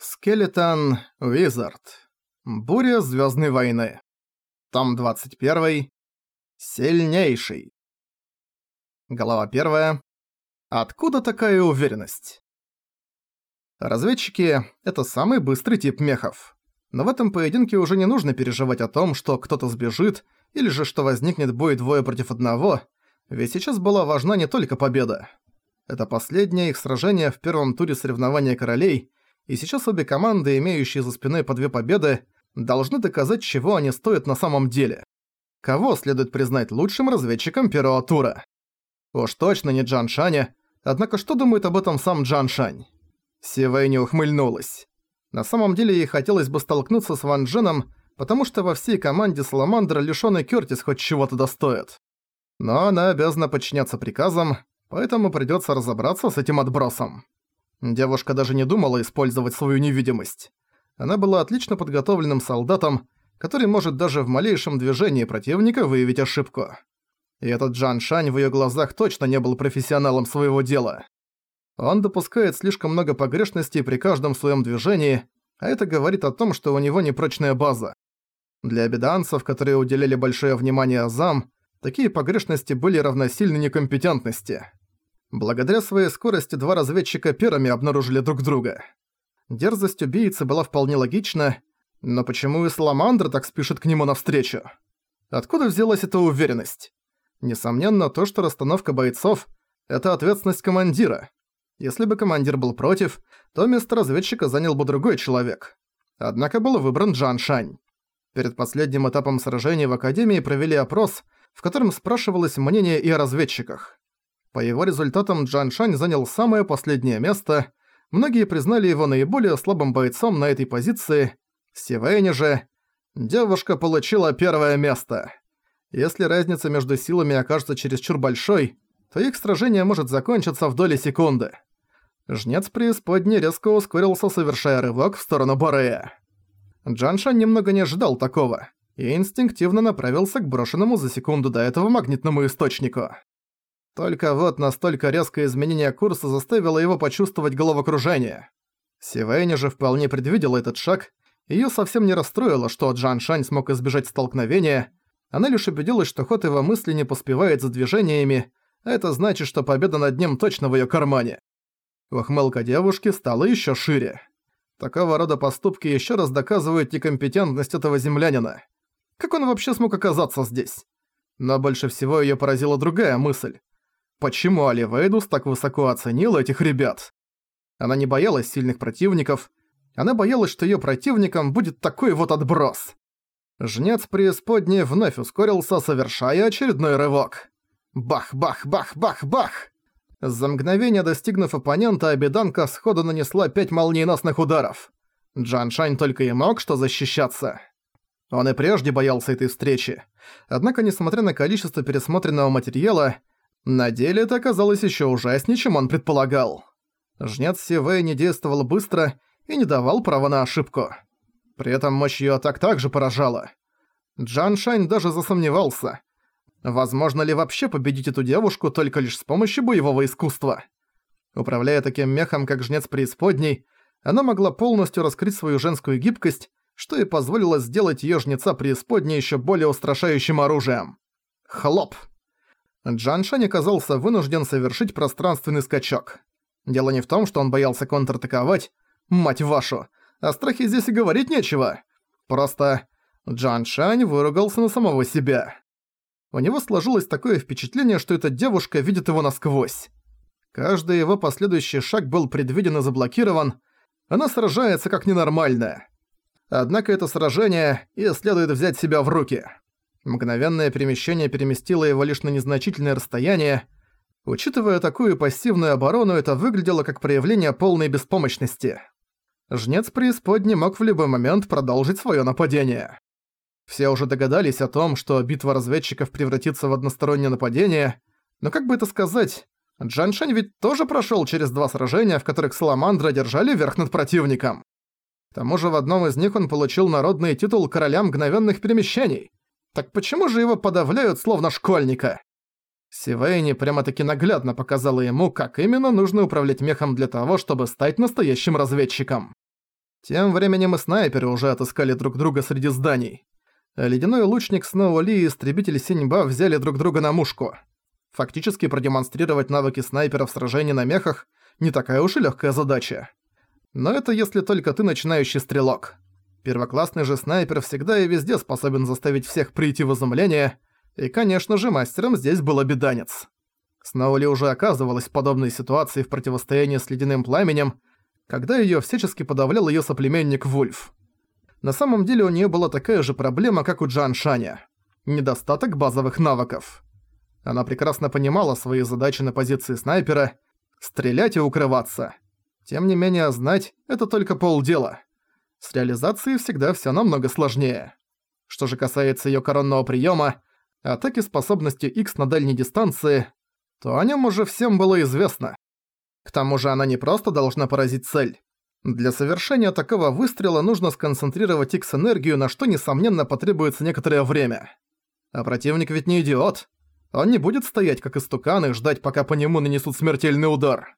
Скелетон Уизард. Буря Звездной войны. Том 21. Сильнейший. Глава 1. Откуда такая уверенность? Разведчики — это самый быстрый тип мехов. Но в этом поединке уже не нужно переживать о том, что кто-то сбежит, или же что возникнет бой двое против одного, ведь сейчас была важна не только победа. Это последнее их сражение в первом туре соревнования королей, и сейчас обе команды, имеющие за спиной по две победы, должны доказать, чего они стоят на самом деле. Кого следует признать лучшим разведчиком первого тура? Уж точно не Джан Шаня, однако что думает об этом сам Джан Шань? Сивэй не ухмыльнулась. На самом деле ей хотелось бы столкнуться с Ван Дженом, потому что во всей команде Саламандра лишённый Кёртис хоть чего-то достоит. Но она обязана подчиняться приказам, поэтому придётся разобраться с этим отбросом. Девушка даже не думала использовать свою невидимость. Она была отлично подготовленным солдатом, который может даже в малейшем движении противника выявить ошибку. И этот Джан Шань в её глазах точно не был профессионалом своего дела. Он допускает слишком много погрешностей при каждом своём движении, а это говорит о том, что у него непрочная база. Для обеданцев, которые уделяли большое внимание Азам, такие погрешности были равносильны некомпетентности. Благодаря своей скорости два разведчика первыми обнаружили друг друга. Дерзость убийцы была вполне логична, но почему и Саламандра так спешит к нему навстречу? Откуда взялась эта уверенность? Несомненно, то, что расстановка бойцов – это ответственность командира. Если бы командир был против, то место разведчика занял бы другой человек. Однако был выбран Джан Шань. Перед последним этапом сражения в Академии провели опрос, в котором спрашивалось мнение и о разведчиках. По его результатам Джан Шань занял самое последнее место. Многие признали его наиболее слабым бойцом на этой позиции. Сивэйни же... Девушка получила первое место. Если разница между силами окажется чересчур большой, то их сражение может закончиться в доли секунды. Жнец преисподней резко ускорился, совершая рывок в сторону Борея. Джаншан немного не ожидал такого и инстинктивно направился к брошенному за секунду до этого магнитному источнику. Только вот настолько резкое изменение курса заставило его почувствовать головокружение. Сивэйни же вполне предвидела этот шаг, её совсем не расстроило, что Джан Шань смог избежать столкновения, она лишь убедилась, что ход его мысли не поспевает за движениями, а это значит, что победа над ним точно в её кармане. Ухмылка девушки стала ещё шире. Такого рода поступки ещё раз доказывают некомпетентность этого землянина. Как он вообще смог оказаться здесь? Но больше всего её поразила другая мысль. Почему Али Вейдус так высоко оценила этих ребят? Она не боялась сильных противников, она боялась, что её противником будет такой вот отброс. Жнец преисподней вновь ускорился, совершая очередной рывок. Бах-бах-бах-бах-бах! За мгновение достигнув оппонента, Абиданка сходу нанесла пять молниеносных ударов. Джан Шань только и мог что защищаться. Он и прежде боялся этой встречи. Однако, несмотря на количество пересмотренного материала, на деле это оказалось еще ужаснее, чем он предполагал. Жнец Сивэй не действовал быстро и не давал права на ошибку. При этом мощь её атак также поражала. Джан Шань даже засомневался. Возможно ли вообще победить эту девушку только лишь с помощью боевого искусства? Управляя таким мехом, как Жнец Преисподней, она могла полностью раскрыть свою женскую гибкость, что и позволило сделать её Жнеца Преисподней ещё более устрашающим оружием. Хлоп! Джан Шань оказался вынужден совершить пространственный скачок. Дело не в том, что он боялся контратаковать, мать вашу, о страхе здесь и говорить нечего. Просто Джан Шань выругался на самого себя. У него сложилось такое впечатление, что эта девушка видит его насквозь. Каждый его последующий шаг был предвиден и заблокирован, она сражается как ненормальная. Однако это сражение и следует взять себя в руки. Мгновенное перемещение переместило его лишь на незначительное расстояние. Учитывая такую пассивную оборону, это выглядело как проявление полной беспомощности. Жнец преисподней мог в любой момент продолжить свое нападение. Все уже догадались о том, что битва разведчиков превратится в одностороннее нападение, но как бы это сказать, Джаншань ведь тоже прошел через два сражения, в которых Саламандра держали верх над противником. К тому же в одном из них он получил народный титул короля мгновенных перемещений. Так почему же его подавляют словно школьника? Сивейни прямо-таки наглядно показала ему, как именно нужно управлять мехом для того, чтобы стать настоящим разведчиком. Тем временем и снайперы уже отыскали друг друга среди зданий. Ледяной лучник Сноу Ли и истребитель Синьба взяли друг друга на мушку. Фактически продемонстрировать навыки снайпера в сражении на мехах не такая уж и легкая задача. Но это если только ты начинающий стрелок. Первоклассный же снайпер всегда и везде способен заставить всех прийти в изумление, и, конечно же, мастером здесь был обеданец. Сноули уже оказывалась в подобной ситуации в противостоянии с ледяным пламенем, когда её всячески подавлял её соплеменник Вульф. На самом деле у неё была такая же проблема, как у Джан Шаня. Недостаток базовых навыков. Она прекрасно понимала свои задачи на позиции снайпера – стрелять и укрываться. Тем не менее, знать – это только полдела. С реализацией всегда всё намного сложнее. Что же касается её коронного приёма, атаки способности X на дальней дистанции, то о нём уже всем было известно. К тому же она не просто должна поразить цель. Для совершения такого выстрела нужно сконцентрировать X-энергию, на что, несомненно, потребуется некоторое время. А противник ведь не идиот. Он не будет стоять как истукан и ждать, пока по нему нанесут смертельный удар.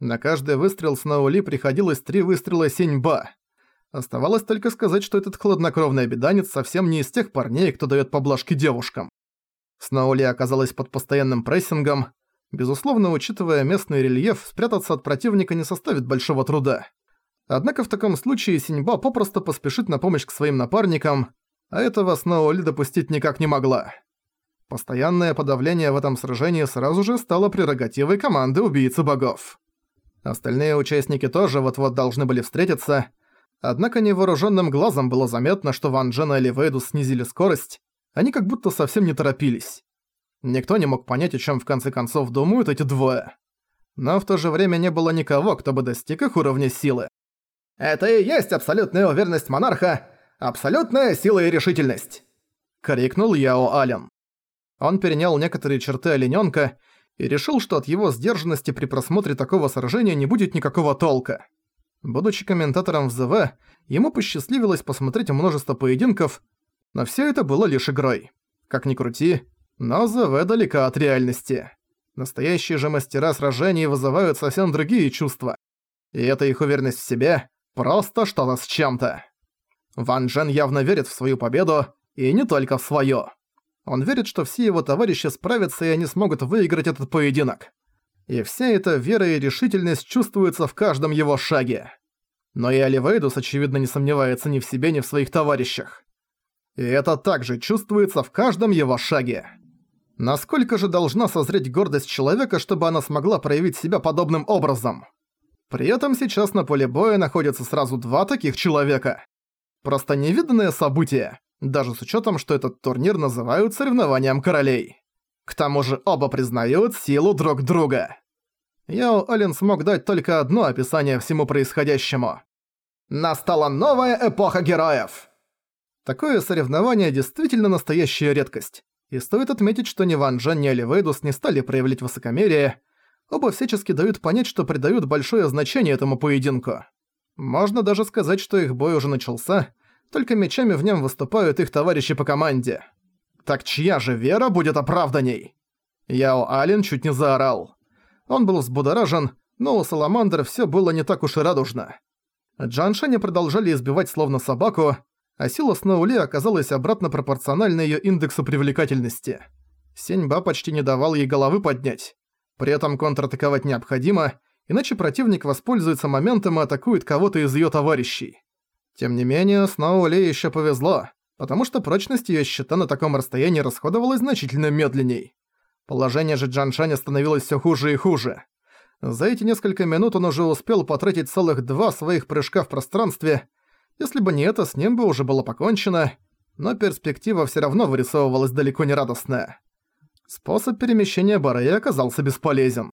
На каждый выстрел Сноули приходилось три выстрела Синьба. Оставалось только сказать, что этот хладнокровный обеданец совсем не из тех парней, кто даёт поблажки девушкам. Сноули оказалась под постоянным прессингом. Безусловно, учитывая местный рельеф, спрятаться от противника не составит большого труда. Однако в таком случае Синьба попросту поспешит на помощь к своим напарникам, а этого Сноули допустить никак не могла. Постоянное подавление в этом сражении сразу же стало прерогативой команды Убийцы Богов. Остальные участники тоже вот-вот должны были встретиться, однако невооруженным глазом было заметно, что Ван Джен и Ливейдус снизили скорость, они как будто совсем не торопились. Никто не мог понять, о чем в конце концов думают эти двое. Но в то же время не было никого, кто бы достиг их уровня силы. «Это и есть абсолютная уверенность монарха, абсолютная сила и решительность!» — крикнул Яо Ален. Он перенял некоторые черты оленёнка и решил, что от его сдержанности при просмотре такого сражения не будет никакого толка. Будучи комментатором в ЗВ, ему посчастливилось посмотреть множество поединков, но всё это было лишь игрой. Как ни крути, но ЗВ далека от реальности. Настоящие же мастера сражений вызывают совсем другие чувства. И эта их уверенность в себе просто что-то с чем-то. Ван Джен явно верит в свою победу, и не только в своё. Он верит, что все его товарищи справятся и они смогут выиграть этот поединок. И вся эта вера и решительность чувствуются в каждом его шаге. Но и Оливейдус, очевидно, не сомневается ни в себе, ни в своих товарищах. И это также чувствуется в каждом его шаге. Насколько же должна созреть гордость человека, чтобы она смогла проявить себя подобным образом? При этом сейчас на поле боя находятся сразу два таких человека. Просто невиданное событие даже с учетом, что этот турнир называют соревнованием королей. К тому же оба признают силу друг друга. Яо Ален смог дать только одно описание всему происходящему. «Настала новая эпоха героев!» Такое соревнование действительно настоящая редкость. И стоит отметить, что ни Ван Джен, ни Оливейдус не стали проявлять высокомерие, оба всячески дают понять, что придают большое значение этому поединку. Можно даже сказать, что их бой уже начался, только мечами в нем выступают их товарищи по команде. Так чья же вера будет оправданней? Яо Ален чуть не заорал. Он был взбудоражен, но у Саламандр все было не так уж и радужно. Джаншани продолжали избивать словно собаку, а сила Сноули оказалась обратно пропорциональна ее индексу привлекательности. Сеньба почти не давал ей головы поднять. При этом контратаковать необходимо, иначе противник воспользуется моментом и атакует кого-то из ее товарищей. Тем не менее, Сноули еще повезло, потому что прочность её щита на таком расстоянии расходовалась значительно медленней. Положение же Джаншаня становилось всё хуже и хуже. За эти несколько минут он уже успел потратить целых два своих прыжка в пространстве. Если бы не это, с ним бы уже было покончено, но перспектива всё равно вырисовывалась далеко не радостная. Способ перемещения Барея оказался бесполезен.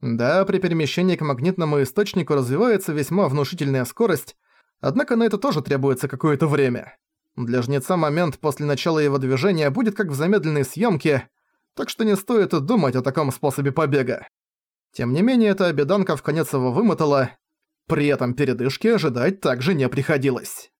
Да, при перемещении к магнитному источнику развивается весьма внушительная скорость, Однако на это тоже требуется какое-то время. Для жнеца момент после начала его движения будет как в замедленной съемке, так что не стоит думать о таком способе побега. Тем не менее, эта обеданка в конец его вымотала, при этом передышки ожидать также не приходилось.